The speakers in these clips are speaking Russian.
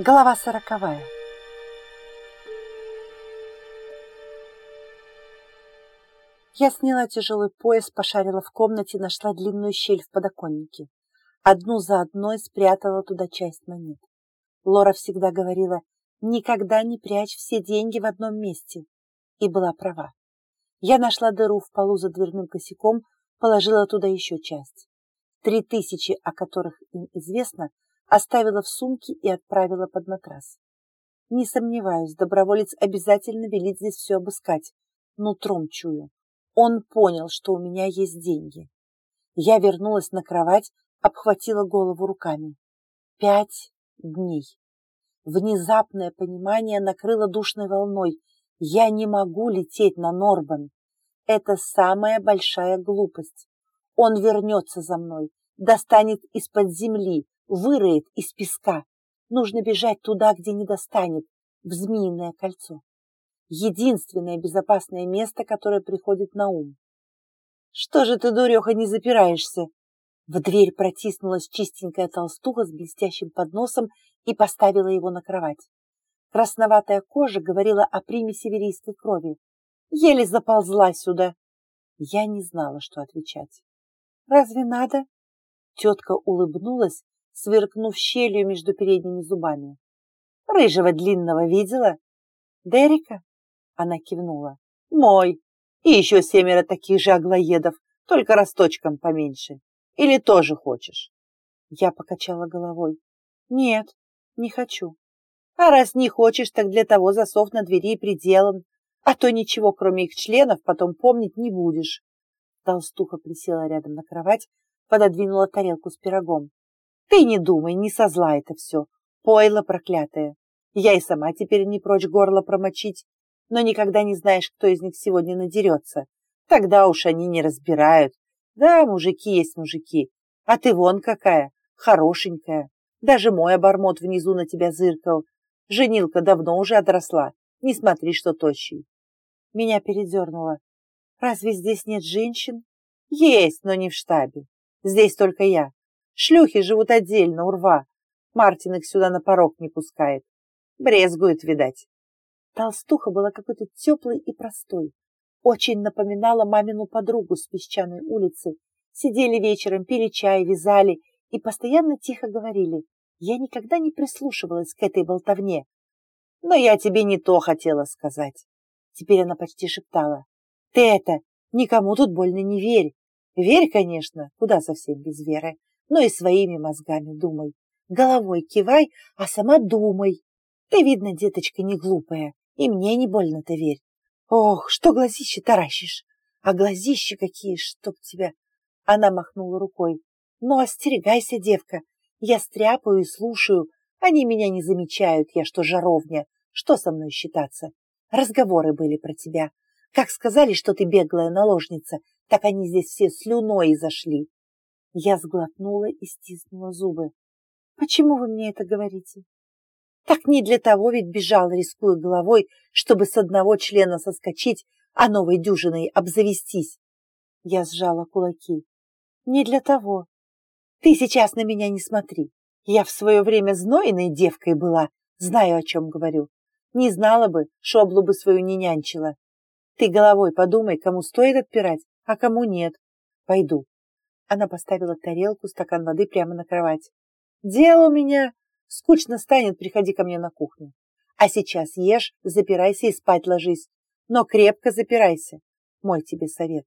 Глава сороковая. Я сняла тяжелый пояс, пошарила в комнате, нашла длинную щель в подоконнике. Одну за одной спрятала туда часть монет. Лора всегда говорила, никогда не прячь все деньги в одном месте. И была права. Я нашла дыру в полу за дверным косяком, положила туда еще часть. Три тысячи, о которых им известно, оставила в сумке и отправила под матрас. Не сомневаюсь, доброволец обязательно велит здесь все обыскать. Нутром чую. Он понял, что у меня есть деньги. Я вернулась на кровать, обхватила голову руками. Пять дней. Внезапное понимание накрыло душной волной. Я не могу лететь на Норбан. Это самая большая глупость. Он вернется за мной, достанет из-под земли, выроет из песка. Нужно бежать туда, где не достанет, в Змеиное кольцо. Единственное безопасное место, которое приходит на ум. «Что же ты, дуреха, не запираешься?» В дверь протиснулась чистенькая толстуха с блестящим подносом и поставила его на кровать. Красноватая кожа говорила о примеси верийской крови. Еле заползла сюда. Я не знала, что отвечать. «Разве надо?» Тетка улыбнулась сверкнув щелью между передними зубами. «Рыжего длинного видела?» «Дерека?» Она кивнула. «Мой! И еще семеро таких же аглоедов, только росточком поменьше. Или тоже хочешь?» Я покачала головой. «Нет, не хочу. А раз не хочешь, так для того засов на двери и приделан, а то ничего, кроме их членов, потом помнить не будешь». Толстуха присела рядом на кровать, пододвинула тарелку с пирогом. Ты не думай, не со зла это все. Пойло проклятое. Я и сама теперь не прочь горло промочить, но никогда не знаешь, кто из них сегодня надерется. Тогда уж они не разбирают. Да, мужики есть мужики. А ты вон какая, хорошенькая. Даже мой обормот внизу на тебя зыркал. Женилка давно уже отросла. Не смотри, что тощий. Меня передернуло. Разве здесь нет женщин? Есть, но не в штабе. Здесь только я. Шлюхи живут отдельно, урва. Мартин их сюда на порог не пускает. Брезгует, видать. Толстуха была какой-то теплой и простой. Очень напоминала мамину подругу с песчаной улицы. Сидели вечером, пили чай, вязали и постоянно тихо говорили. Я никогда не прислушивалась к этой болтовне. Но я тебе не то хотела сказать. Теперь она почти шептала. Ты это, никому тут больно не верь. Верь, конечно, куда совсем без веры но и своими мозгами думай. Головой кивай, а сама думай. Ты, видно, деточка, не глупая, и мне не больно-то верь. Ох, что глазище таращишь, а глазищи какие, чтоб тебя... Она махнула рукой. Ну, остерегайся, девка, я стряпаю и слушаю, они меня не замечают, я что, жаровня, что со мной считаться? Разговоры были про тебя. Как сказали, что ты беглая наложница, так они здесь все слюной зашли. Я сглотнула и стиснула зубы. «Почему вы мне это говорите?» «Так не для того ведь бежал, рискуя головой, чтобы с одного члена соскочить, а новой дюжиной обзавестись». Я сжала кулаки. «Не для того. Ты сейчас на меня не смотри. Я в свое время знойной девкой была, знаю, о чем говорю. Не знала бы, шоблу бы свою не нянчила. Ты головой подумай, кому стоит отпирать, а кому нет. Пойду, она поставила тарелку, стакан воды прямо на кровать. «Дело у меня! Скучно станет, приходи ко мне на кухню. А сейчас ешь, запирайся и спать ложись. Но крепко запирайся. Мой тебе совет».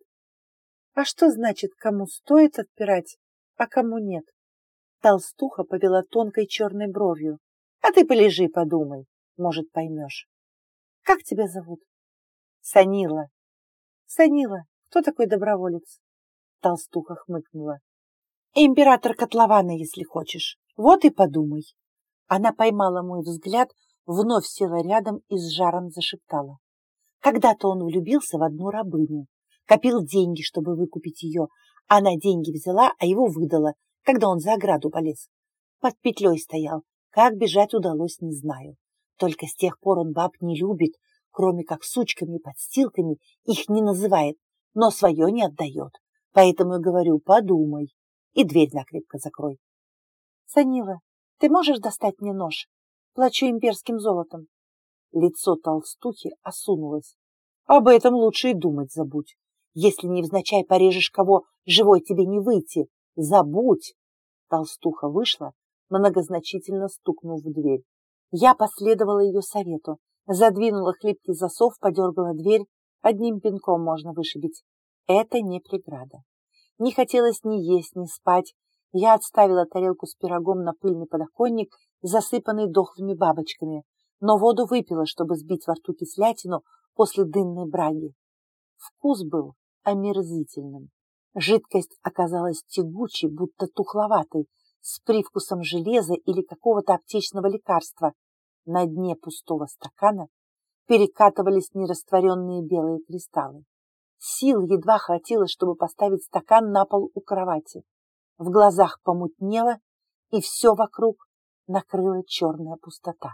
«А что значит, кому стоит отпирать, а кому нет?» Толстуха повела тонкой черной бровью. «А ты полежи, подумай. Может, поймешь». «Как тебя зовут?» «Санила». «Санила, кто такой доброволец?» Толстуха хмыкнула. Император котлована, если хочешь. Вот и подумай. Она поймала мой взгляд, вновь села рядом и с жаром зашептала. Когда-то он влюбился в одну рабыню, копил деньги, чтобы выкупить ее. Она деньги взяла, а его выдала, когда он за ограду полез. Под петлей стоял. Как бежать удалось, не знаю. Только с тех пор он баб не любит, кроме как сучками и подстилками, их не называет, но свое не отдает. Поэтому и говорю, подумай. И дверь накрепко закрой. Санила, ты можешь достать мне нож? плачу имперским золотом. Лицо толстухи осунулось. Об этом лучше и думать забудь. Если невзначай порежешь кого, живой тебе не выйти. Забудь. Толстуха вышла, многозначительно стукнув в дверь. Я последовала ее совету, задвинула хлипкий засов, подергала дверь. Одним пинком можно вышибить. Это не преграда. Не хотелось ни есть, ни спать. Я отставила тарелку с пирогом на пыльный подоконник, засыпанный дохлыми бабочками, но воду выпила, чтобы сбить во рту кислятину после дынной браги. Вкус был омерзительным. Жидкость оказалась тягучей, будто тухловатой, с привкусом железа или какого-то аптечного лекарства. На дне пустого стакана перекатывались нерастворенные белые кристаллы. Сил едва хватило, чтобы поставить стакан на пол у кровати. В глазах помутнело, и все вокруг накрыла черная пустота.